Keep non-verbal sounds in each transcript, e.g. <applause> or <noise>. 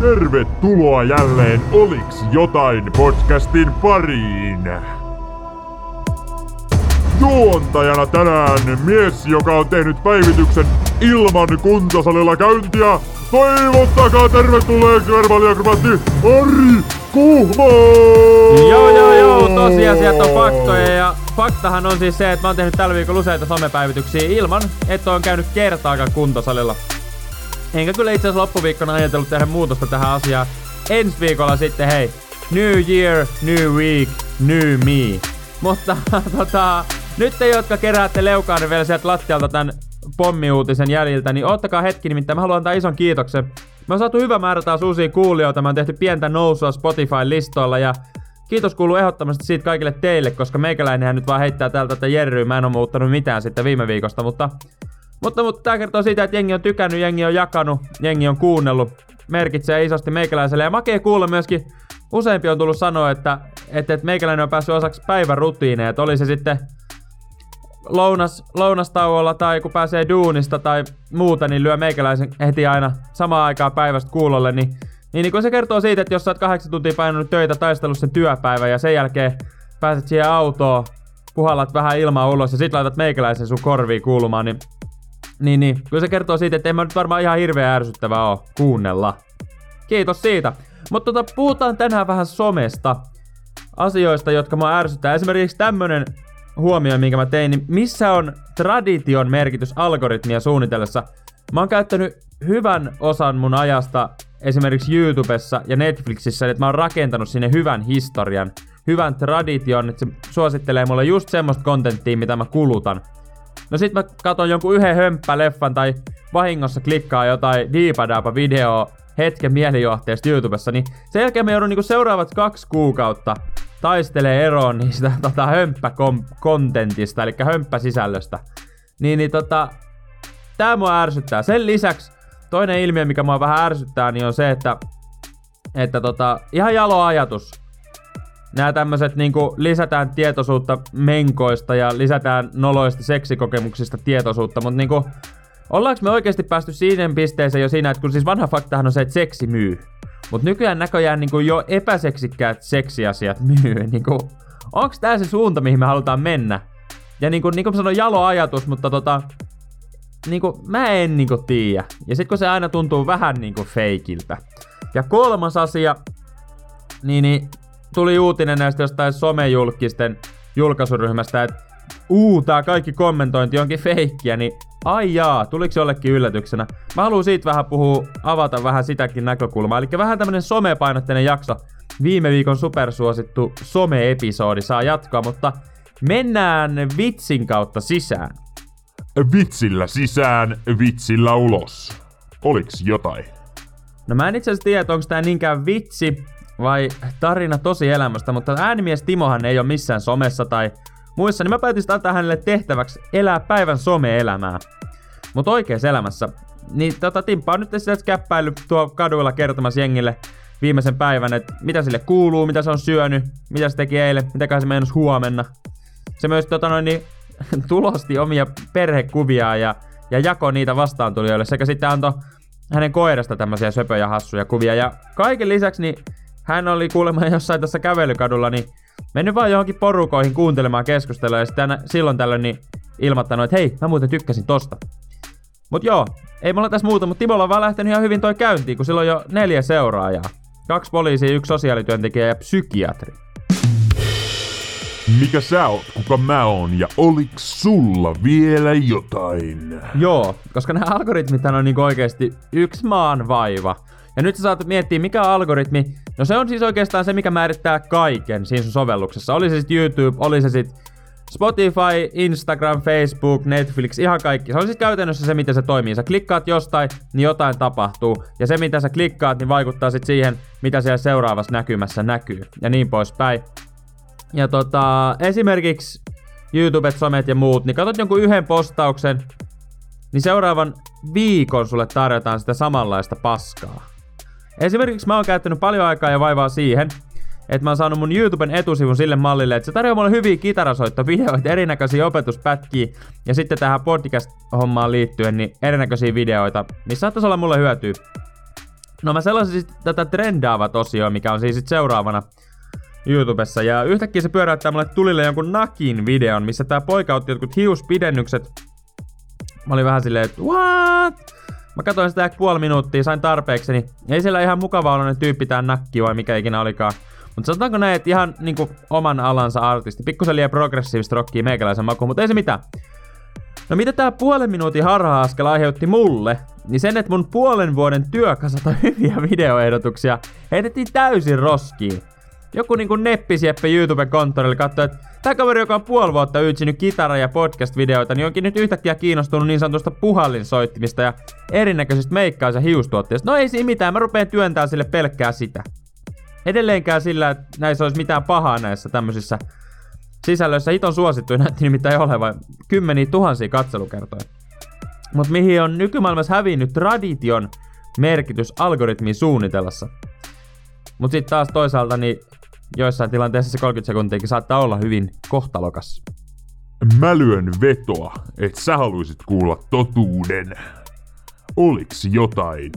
Tervetuloa jälleen Oliks jotain podcastin pariin. Juontajana tänään mies, joka on tehnyt päivityksen ilman kuntosalilla käyntiä. Toivottakaa tervetulleeksi verbaliakrobaatti Ari Kuhmo! Joo, joo, joo, tosiasiat on faktoja ja faktahan on siis se, että mä oon tehnyt tällä viikolla useita somepäivityksiä ilman, että on käynyt kertaakaan kuntosalilla. Enkä kyllä itse asiassa loppuviikkona ajatellut tehdä muutosta tähän asiaan. Ensi viikolla sitten hei, New Year, New Week, New Me. Mutta <laughs> tota, nyt te, jotka keräätte leukaanne vielä sieltä lattialta tämän pommiuutisen jäljiltä, niin ottakaa hetki, nimittäin mä haluan antaa ison kiitoksen. Me on saatu hyvä määrä taas uusia kuulijoita, mä on tehty pientä nousua Spotify-listoilla ja Kiitos kuuluu ehdottomasti siitä kaikille teille, koska meikäläinenhän nyt vaan heittää täältä, että Jerry, mä en oo muuttanut mitään sitten viime viikosta, mutta mutta, mutta tää kertoo siitä, että jengi on tykännyt, jengi on jakanut, jengi on kuunnellut. Merkitsee isosti meikäläiselle. Ja makee kuulla myöskin, useampi on tullut sanoa, että, että, että meikäläinen on päässyt osaksi päivän rutiineja. Että oli se sitten lounas, lounastauolla tai kun pääsee duunista tai muuta, niin lyö meikäläisen heti aina samaan aikaan päivästä kuulolle. Niin, niin, niin kun se kertoo siitä, että jos sä oot kahdeksan tuntia painanut töitä, taistellut sen työpäivän ja sen jälkeen pääset siihen autoon, puhallat vähän ilmaa ulos ja sit laitat meikäläisen sun korviin kuulumaan, niin niin, niin. Kyllä se kertoo siitä, että ei mä nyt varmaan ihan hirveän ärsyttävää oo kuunnella. Kiitos siitä. Mutta tota, puhutaan tänään vähän somesta. Asioista, jotka mä ärsyttää. Esimerkiksi tämmönen huomio, minkä mä tein, niin missä on tradition merkitys algoritmia suunnitellessa? Mä oon käyttänyt hyvän osan mun ajasta esimerkiksi YouTubessa ja Netflixissä, että mä oon rakentanut sinne hyvän historian, hyvän tradition, että se suosittelee mulle just semmoista kontenttia, mitä mä kulutan. No sit mä katon jonkun yhden hömppäleffan tai vahingossa klikkaa jotain diipadaapa videoa hetken mielijohteesta YouTubessa, niin sen jälkeen mä joudun niinku seuraavat kaksi kuukautta taistelee eroon niistä <laughs> tota, hömppäkontentista, eli hömppäsisällöstä. Niin, niin tota, tää mua ärsyttää. Sen lisäksi toinen ilmiö, mikä mua vähän ärsyttää, niin on se, että, että tota, ihan jalo ajatus nämä tämmöiset niinku lisätään tietoisuutta menkoista ja lisätään noloista seksikokemuksista tietoisuutta, mutta niinku, ollaanko me oikeasti päästy siihen pisteeseen jo siinä, että kun siis vanha faktahan on se, että seksi myy. Mutta nykyään näköjään niinku jo epäseksikkäät seksiasiat myy. <laughs> Niinku, onks tää se suunta, mihin me halutaan mennä? Ja niinku, niinku mä sanoin, jalo ajatus, mutta tota, niinku, mä en niinku tiedä. Ja sit kun se aina tuntuu vähän niinku feikiltä. Ja kolmas asia, niin, niin tuli uutinen näistä jostain somejulkisten julkaisuryhmästä, että uu, tää kaikki kommentointi onkin feikkiä, niin ai jaa, tuliko jollekin yllätyksenä? Mä haluan siitä vähän puhua, avata vähän sitäkin näkökulmaa. Eli vähän tämmönen somepainotteinen jakso. Viime viikon supersuosittu some-episodi saa jatkaa, mutta mennään vitsin kautta sisään. Vitsillä sisään, vitsillä ulos. Oliks jotain? No mä en itse asiassa tiedä, onko tää niinkään vitsi, vai tarina tosi elämästä, mutta äänimies Timohan ei ole missään somessa tai muissa, niin mä päätin antaa hänelle tehtäväksi elää päivän some-elämää. Mutta oikeassa elämässä. Niin tota, Timppa on nyt sitä käppäily tuo kaduilla kertomassa jengille viimeisen päivän, että mitä sille kuuluu, mitä se on syönyt, mitä se teki eilen, mitä se meinas huomenna. Se myös tota noin, niin, <laughs> tulosti omia perhekuvia ja, ja jako niitä vastaantulijoille sekä sitten antoi hänen koirasta tämmöisiä söpöjä hassuja kuvia. Ja kaiken lisäksi niin hän oli kuulemma jossain tässä kävelykadulla, niin mennyt vaan johonkin porukoihin kuuntelemaan keskustelua ja sitten silloin tällöin niin ilmoittanut, että hei, mä muuten tykkäsin tosta. Mut joo, ei mulla tässä muuta, mutta Timolla on vaan lähtenyt ihan hyvin toi käyntiin, kun sillä on jo neljä seuraajaa. Kaksi poliisia, yksi sosiaalityöntekijä ja psykiatri. Mikä sä oot, kuka mä oon ja oliks sulla vielä jotain? Joo, koska nämä algoritmit on niinku oikeasti yksi maan vaiva. Ja nyt sä saat miettiä, mikä on algoritmi. No se on siis oikeastaan se, mikä määrittää kaiken siinä sun sovelluksessa. Oli se sitten YouTube, oli se sitten Spotify, Instagram, Facebook, Netflix, ihan kaikki. Se on siis käytännössä se, miten se toimii. Sä klikkaat jostain, niin jotain tapahtuu. Ja se, mitä sä klikkaat, niin vaikuttaa sitten siihen, mitä siellä seuraavassa näkymässä näkyy. Ja niin poispäin. Ja tota, esimerkiksi YouTube, somet ja muut, niin katsot jonkun yhden postauksen, niin seuraavan viikon sulle tarjotaan sitä samanlaista paskaa. Esimerkiksi mä oon käyttänyt paljon aikaa ja vaivaa siihen, että mä oon saanut mun YouTuben etusivun sille mallille, että se tarjoaa mulle hyviä kitarasoittovideoita, erinäköisiä opetuspätkiä ja sitten tähän podcast-hommaan liittyen niin erinäköisiä videoita, niin saattaisi olla mulle hyötyä. No mä sellaisin siis tätä trendaavat osioa, mikä on siis sit seuraavana YouTubessa. Ja yhtäkkiä se pyöräyttää mulle tulille jonkun Nakin videon, missä tää poika otti jotkut hiuspidennykset. Mä olin vähän silleen, että what? Mä katsoin sitä puoli minuuttia, sain tarpeekseni. Ei siellä ihan mukava olla tyyppi tää nakki vai mikä ikinä olikaan. Mutta sanotaanko näin, että ihan niinku oman alansa artisti. Pikkusen liian progressiivista rockia meikäläisen makuun, mutta ei se mitään. No mitä tää puolen minuutin harha-askel aiheutti mulle, niin sen, että mun puolen vuoden työkasata <laughs> hyviä videoehdotuksia heitettiin täysin roskiin. Joku niinku neppisieppe YouTube-konttorille katsoi, että tämä kaveri, joka on puoli vuotta ytsinyt kitara- ja podcast-videoita, niin onkin nyt yhtäkkiä kiinnostunut niin sanotusta puhallinsoittimista ja erinäköisistä meikkaus- ja hiustuotteista. No ei siinä mitään, mä rupeen työntämään sille pelkkää sitä. Edelleenkään sillä, että näissä olisi mitään pahaa näissä tämmöisissä sisällöissä. Hiton suosittuja näytti nimittäin olevan kymmeniä tuhansia katselukertoja. Mutta mihin on nykymaailmassa hävinnyt tradition merkitys algoritmin suunnitellassa. Mutta sitten taas toisaalta niin joissain tilanteissa se 30 sekuntiakin saattaa olla hyvin kohtalokas. Mä lyön vetoa, että sä haluaisit kuulla totuuden. Oliks jotain?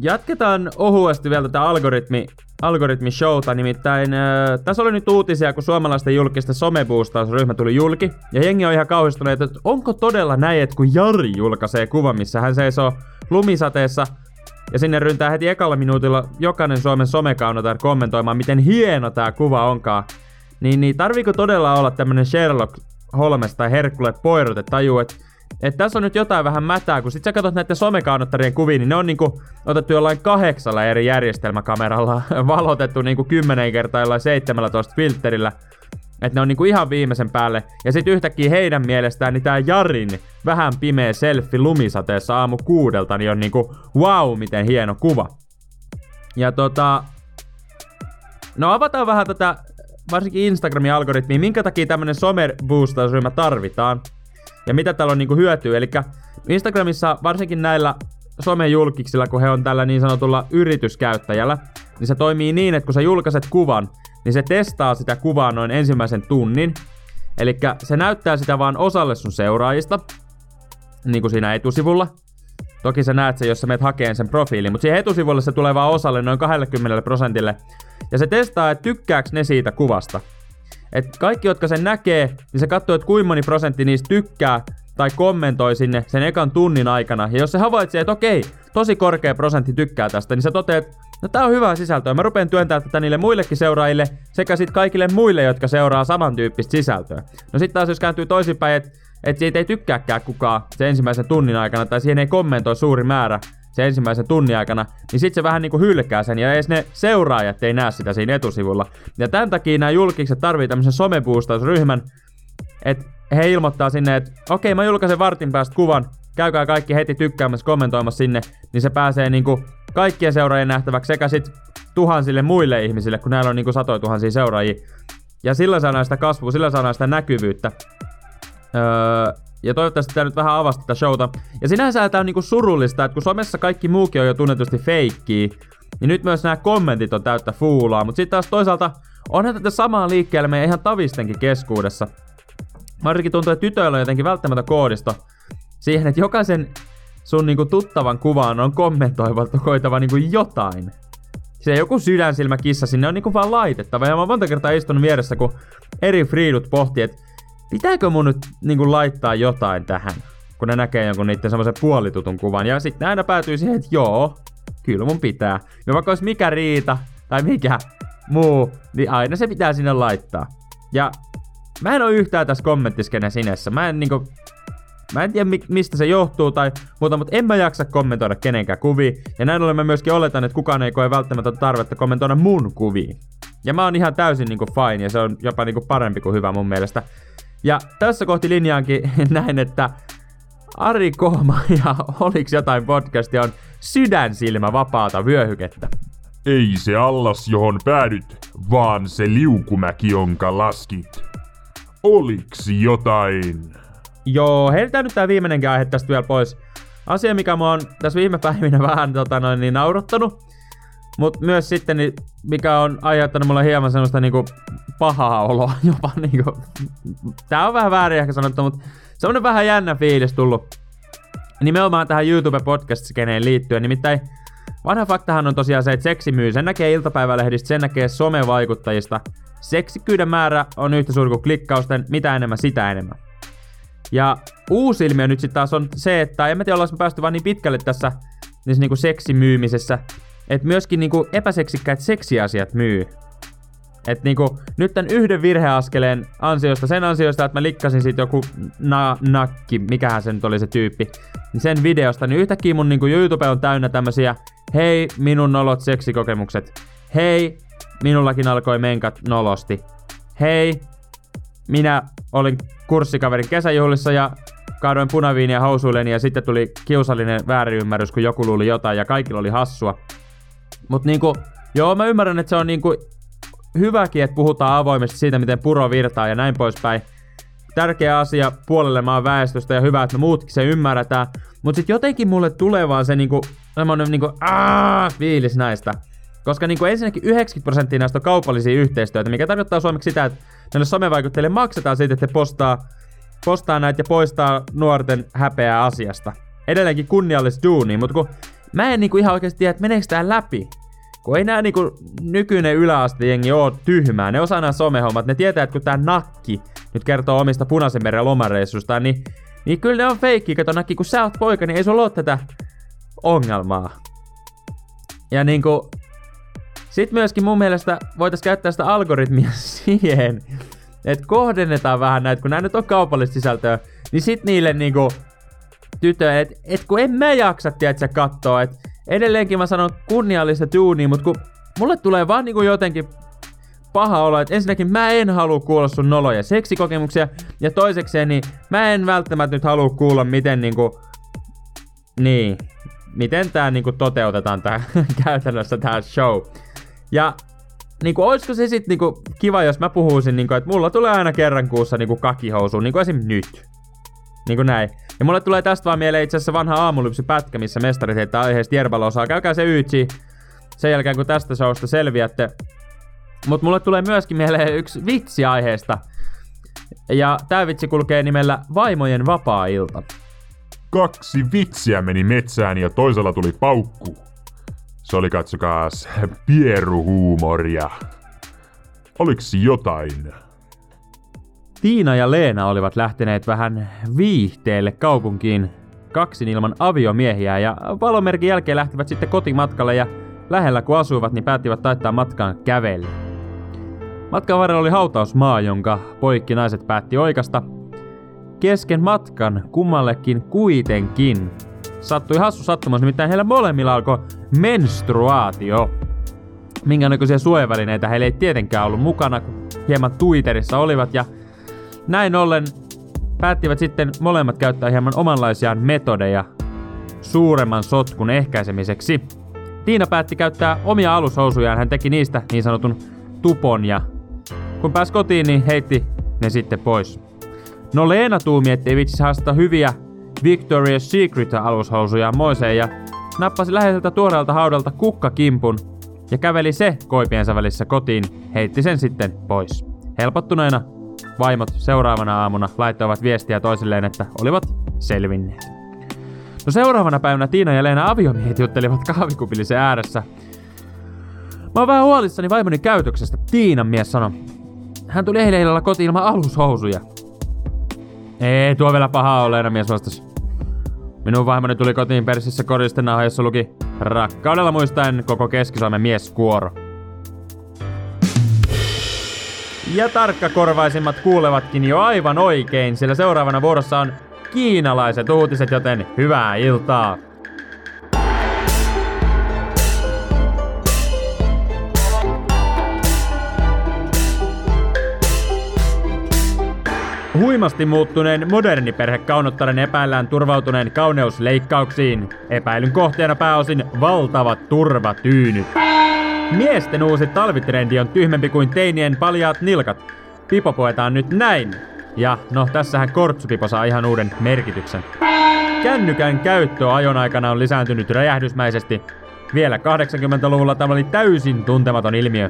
Jatketaan ohuesti vielä tätä algoritmi, algoritmi-showta, nimittäin äh, tässä oli nyt uutisia, kun suomalaisten julkista someboostausryhmä tuli julki, ja jengi on ihan kauhistuneet, että onko todella näin, että kun Jari julkaisee kuvan, missä hän seisoo lumisateessa, ja sinne ryntää heti ekalla minuutilla jokainen Suomen somekaunotar kommentoimaan, miten hieno tää kuva onkaan, niin, niin tarviiko todella olla tämmönen Sherlock Holmes tai Herkule Poirot, että tajuu, että et tässä on nyt jotain vähän mätää, kun sit sä katsot näiden somekaunottarien kuvia, niin ne on niinku otettu jollain kahdeksalla eri järjestelmäkameralla, <laughs> valotettu niinku 10 kertaa jollain 17 filterillä. Että ne on niinku ihan viimeisen päälle. Ja sitten yhtäkkiä heidän mielestään niin tää Jarin vähän pimeä selfie lumisateessa aamu kuudelta, niin on niinku wow, miten hieno kuva. Ja tota... No avataan vähän tätä, varsinkin Instagramin algoritmia, minkä takia tämmönen someboostausryhmä tarvitaan ja mitä täällä on niinku hyötyä. Eli Instagramissa varsinkin näillä somejulkiksilla, kun he on tällä niin sanotulla yrityskäyttäjällä, niin se toimii niin, että kun sä julkaiset kuvan, niin se testaa sitä kuvaa noin ensimmäisen tunnin. Eli se näyttää sitä vaan osalle sun seuraajista, niin kuin siinä etusivulla. Toki sä näet sen, jos sä menet hakeen sen profiilin, mutta siihen etusivulle se tulee vaan osalle noin 20 prosentille. Ja se testaa, että tykkääks ne siitä kuvasta. Et kaikki, jotka sen näkee, niin se katsoo, että kuinka moni prosentti niistä tykkää tai kommentoi sinne sen ekan tunnin aikana. Ja jos se havaitsee, että okei, tosi korkea prosentti tykkää tästä, niin se toteaa, että no tää on hyvää sisältöä. Mä rupean työntämään tätä niille muillekin seuraajille sekä sitten kaikille muille, jotka seuraa samantyyppistä sisältöä. No sitten taas jos kääntyy toisinpäin, että et siitä ei tykkääkään kukaan se ensimmäisen tunnin aikana tai siihen ei kommentoi suuri määrä, se ensimmäisen tunnin aikana, niin sit se vähän niinku hylkää sen ja edes ne seuraajat ei näe sitä siinä etusivulla. Ja tämän takia nämä julkikset tarvii tämmöisen someboostausryhmän, että he ilmoittaa sinne, että okei okay, mä julkaisen vartin päästä kuvan, käykää kaikki heti tykkäämässä, kommentoimassa sinne, niin se pääsee niinku kaikkien seuraajien nähtäväksi sekä sit tuhansille muille ihmisille, kun näillä on niinku satoja tuhansia seuraajia. Ja sillä saadaan sitä kasvua, sillä saadaan sitä näkyvyyttä. Öö, ja toivottavasti tämä nyt vähän avasi tätä showta. Ja sinänsä tämä on niinku surullista, että kun somessa kaikki muukin on jo tunnetusti feikkiä, niin nyt myös nämä kommentit on täyttä fuulaa. Mutta sitten taas toisaalta onhan tätä samaa liikkeelle meidän ihan tavistenkin keskuudessa. Varsinkin tuntuu, että tytöillä on jotenkin välttämättä koodisto siihen, että jokaisen sun niinku tuttavan kuvaan on kommentoivalta koitava niinku jotain. Se joku sydänsilmä kissa sinne on niinku vaan laitettava. Ja mä oon monta kertaa istunut vieressä, kun eri friidut pohtii, että pitääkö mun nyt niinku laittaa jotain tähän, kun ne näkee jonkun niiden semmoisen puolitutun kuvan. Ja sitten aina päätyy siihen, että joo, kyllä mun pitää. Ja vaikka olisi mikä riita tai mikä muu, niin aina se pitää sinne laittaa. Ja mä en oo yhtään tässä kommenttiskene sinessä. Mä en niinku... Mä en tiedä mistä se johtuu tai muuta, mutta en mä jaksa kommentoida kenenkään kuvia. Ja näin ollen mä myöskin oletan, että kukaan ei koe välttämättä tarvetta kommentoida mun kuviin. Ja mä oon ihan täysin niinku fine ja se on jopa niinku parempi kuin hyvä mun mielestä. Ja tässä kohti linjaankin <laughs> näin, että Ari Kohma ja <laughs> Oliks jotain podcastia on sydänsilmä vapaata vyöhykettä. Ei se allas, johon päädyt, vaan se liukumäki, jonka laskit. Oliks jotain? Joo, heitetään nyt tää viimeinenkin aihe tästä vielä pois. Asia, mikä mä oon tässä viime päivinä <laughs> vähän tota noin, niin naurattanut, mutta myös sitten, niin, mikä on aiheuttanut mulle hieman semmoista niinku pahaa oloa <laughs> jopa niinku. Tää on vähän väärin ehkä sanottu, mutta semmonen vähän jännä fiilis tullut nimenomaan tähän YouTube podcast-skeneen liittyen. Nimittäin Vanha faktahan on tosiaan se, että seksi myy. Sen näkee iltapäivälehdistä, sen näkee somevaikuttajista. Seksikyyden määrä on yhtä suuri kuin klikkausten, mitä enemmän, sitä enemmän. Ja uusi ilmiö nyt sitten taas on se, että en mä tiedä, ollaanko päästy vaan niin pitkälle tässä niin niinku seksimyymisessä, että myöskin niinku epäseksikkäät seksiasiat myy. Et niinku, nyt tän yhden virheaskeleen ansiosta, sen ansiosta, että mä likkasin siitä joku na- nakki, mikähän se nyt oli se tyyppi, niin sen videosta, niin yhtäkkiä mun niinku YouTube on täynnä tämmösiä, hei, minun nolot seksikokemukset. Hei, minullakin alkoi menkat nolosti. Hei, minä olin kurssikaverin kesäjuhlissa ja kaadoin punaviiniä housuilleni ja sitten tuli kiusallinen väärinymmärrys, kun joku luuli jotain ja kaikilla oli hassua. Mut niinku, joo mä ymmärrän, että se on niinku hyväkin, että puhutaan avoimesti siitä, miten puro virtaa ja näin poispäin. Tärkeä asia puolelle maan väestöstä ja hyvä, että me muutkin se ymmärretään. Mut sit jotenkin mulle tulee vaan se niinku, semmonen niinku fiilis näistä. Koska niinku ensinnäkin 90 prosenttia näistä on kaupallisia yhteistyötä, mikä tarkoittaa suomeksi sitä, että näille somevaikuttajille maksetaan siitä, että he postaa, postaa näitä ja poistaa nuorten häpeää asiasta. Edelleenkin kunniallista duuni, mutta kun mä en niinku ihan oikeasti tiedä, että meneekö tää läpi. Kun ei nää niinku nykyinen yläastejengi oo tyhmää, ne osaa nämä somehommat, ne tietää, että kun tää nakki nyt kertoo omista punaisen meren lomareissusta, niin, niin kyllä ne on feikki, kato nakki, kun sä oot poika, niin ei sulla oo tätä ongelmaa. Ja niinku, sitten myöskin mun mielestä voitaisiin käyttää sitä algoritmia <laughs> siihen, että kohdennetaan vähän näitä, kun nämä nyt on kaupallista sisältöä, niin sit niille niinku tytöille, että et kun en mä jaksa, tiedätkö, katsoa, että edelleenkin mä sanon kunniallista duunia, mutta kun mulle tulee vaan niinku jotenkin paha olo, että ensinnäkin mä en halua kuulla sun noloja seksikokemuksia, ja toisekseen niin mä en välttämättä nyt halua kuulla, miten niinku, niin, miten tää niinku toteutetaan tää <laughs> käytännössä tää show. Ja niinku, olisiko se sit niinku kiva, jos mä puhuisin, niinku, että mulla tulee aina kerran kuussa niinku kakihousuun, niinku esim. nyt. Niinku näin. Ja mulle tulee tästä vaan mieleen itse asiassa vanha aamulypsy pätkä, missä mestarit heittää aiheesta Jerbalosaa. Käykää se ytsi sen jälkeen, kun tästä showsta selviätte. Mut mulle tulee myöskin mieleen yksi vitsi aiheesta. Ja tää vitsi kulkee nimellä Vaimojen vapaa-ilta. Kaksi vitsiä meni metsään ja toisella tuli paukku. Se oli katsokaas pieruhuumoria. Oliks jotain? Tiina ja Leena olivat lähteneet vähän viihteelle kaupunkiin kaksin ilman aviomiehiä ja valomerkin jälkeen lähtivät sitten kotimatkalle ja lähellä kun asuivat, niin päättivät taittaa matkaan kävellä. Matkan varrella oli hautausmaa, jonka poikki naiset päätti oikasta. Kesken matkan kummallekin kuitenkin sattui hassu sattumus, nimittäin heillä molemmilla alkoi menstruaatio. Minkä näköisiä suojavälineitä heillä ei tietenkään ollut mukana, kun hieman tuiterissa olivat ja näin ollen päättivät sitten molemmat käyttää hieman omanlaisiaan metodeja suuremman sotkun ehkäisemiseksi. Tiina päätti käyttää omia alushousujaan, hän teki niistä niin sanotun tupon ja kun pääsi kotiin, niin heitti ne sitten pois. No Leena tuumi, ettei vitsi haastata hyviä Victoria's Secret alushousuja moiseen ja nappasi läheiseltä tuoreelta haudalta kukkakimpun ja käveli se koipiensa välissä kotiin, heitti sen sitten pois. Helpottuneena vaimot seuraavana aamuna laittoivat viestiä toisilleen, että olivat selvinneet. No seuraavana päivänä Tiina ja Leena aviomiehet juttelivat kahvikupillisen ääressä. Mä oon vähän huolissani vaimoni käytöksestä, Tiinan mies sanoi. Hän tuli eilen illalla kotiin ilman alushousuja. Ei tuo vielä paha ole, mies vastasi. Minun vaimoni tuli kotiin persissä koristenauha, jossa luki Rakkaudella muistaen koko Keski-Suomen mieskuoro. Ja tarkkakorvaisimmat kuulevatkin jo aivan oikein, sillä seuraavana vuorossa on kiinalaiset uutiset, joten hyvää iltaa! Huimasti muuttuneen moderni perhe kaunottaren epäillään turvautuneen kauneusleikkauksiin. Epäilyn kohteena pääosin valtavat turvatyynyt. Miesten uusi talvitrendi on tyhmempi kuin teinien paljaat nilkat. Pipo poetaan nyt näin. Ja no, tässähän kortsupipo saa ihan uuden merkityksen. Kännykän käyttö ajon aikana on lisääntynyt räjähdysmäisesti. Vielä 80-luvulla tämä oli täysin tuntematon ilmiö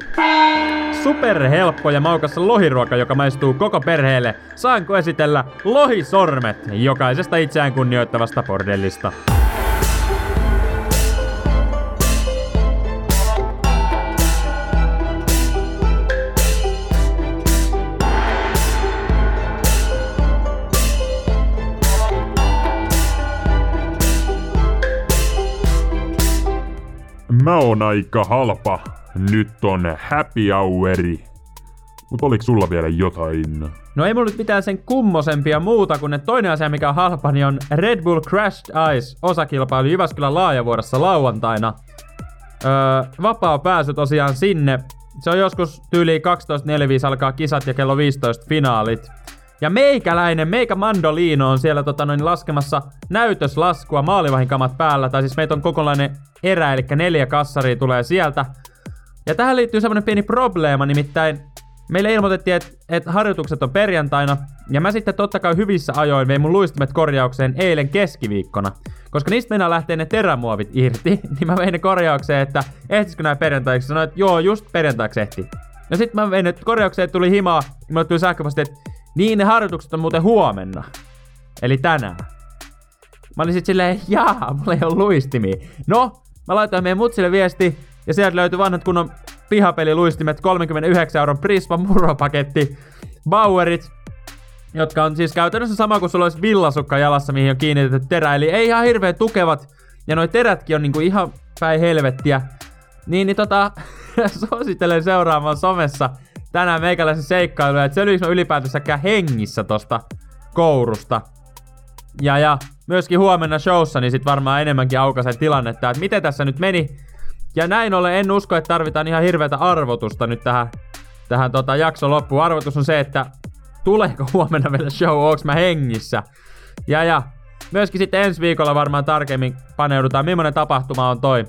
superhelppo ja maukas lohiruoka, joka maistuu koko perheelle, saanko esitellä lohisormet jokaisesta itseään kunnioittavasta bordellista. Mä oon aika halpa, nyt on happy houri. Mut oliks sulla vielä jotain? No ei mulla nyt mitään sen kummosempia muuta, kuin että toinen asia, mikä on halpa, niin on Red Bull Crashed Ice osakilpailu Jyväskylän laajavuorossa lauantaina. Öö, vapaa pääsy tosiaan sinne. Se on joskus tyyli 12.45 alkaa kisat ja kello 15 finaalit. Ja meikäläinen, meikä Mandoliino on siellä tota, noin, laskemassa näytöslaskua maalivahinkamat päällä. Tai siis meitä on kokonainen erä, eli neljä kassaria tulee sieltä. Ja tähän liittyy semmonen pieni probleema, nimittäin meille ilmoitettiin, että et harjoitukset on perjantaina, ja mä sitten totta kai hyvissä ajoin vein mun luistimet korjaukseen eilen keskiviikkona. Koska niistä mennään lähtee ne terämuovit irti, <laughs> niin mä vein ne korjaukseen, että ehtisikö näin perjantaiksi. Sanoin, että joo, just perjantaiksi ehti. No sit mä vein ne korjaukseen, tuli himaa, ja mulle tuli sähköposti, että niin ne harjoitukset on muuten huomenna. Eli tänään. Mä olin sit silleen, jaa, mulla ei ole luistimia. No, mä laitoin meidän mutsille viesti, ja sieltä löytyi vanhat kunnon pihapeliluistimet, 39 euron Prisma Muro-paketti, Bauerit, jotka on siis käytännössä sama kuin sulla olisi villasukka jalassa, mihin on kiinnitetty terä. Eli ei ihan hirveän tukevat, ja noi terätkin on niinku ihan päin helvettiä. Niin, niin tota, <laughs> suosittelen seuraamaan somessa tänään meikäläisen seikkailuja, että selviinkö mä ylipäätänsäkään hengissä tosta kourusta. Ja, ja myöskin huomenna showssa, niin sit varmaan enemmänkin aukaisen tilannetta, että miten tässä nyt meni. Ja näin ollen en usko, että tarvitaan ihan hirveätä arvotusta nyt tähän, tähän tota jakson loppuun. Arvotus on se, että tuleeko <laughs> huomenna vielä show, onks mä hengissä. Ja ja, myöskin sitten ensi viikolla varmaan tarkemmin paneudutaan, millainen tapahtuma on toi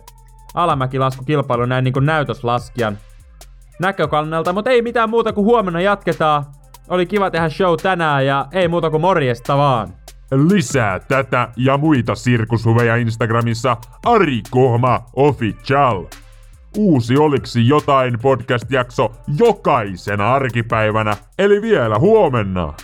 alamäkilaskukilpailu näin niin näytöslaskijan näkökannalta, mutta ei mitään muuta kuin huomenna jatketaan. Oli kiva tehdä show tänään ja ei muuta kuin morjesta vaan. Lisää tätä ja muita sirkushuveja Instagramissa Ari Kohma Official. Uusi Oliksi jotain podcast-jakso jokaisena arkipäivänä, eli vielä huomenna.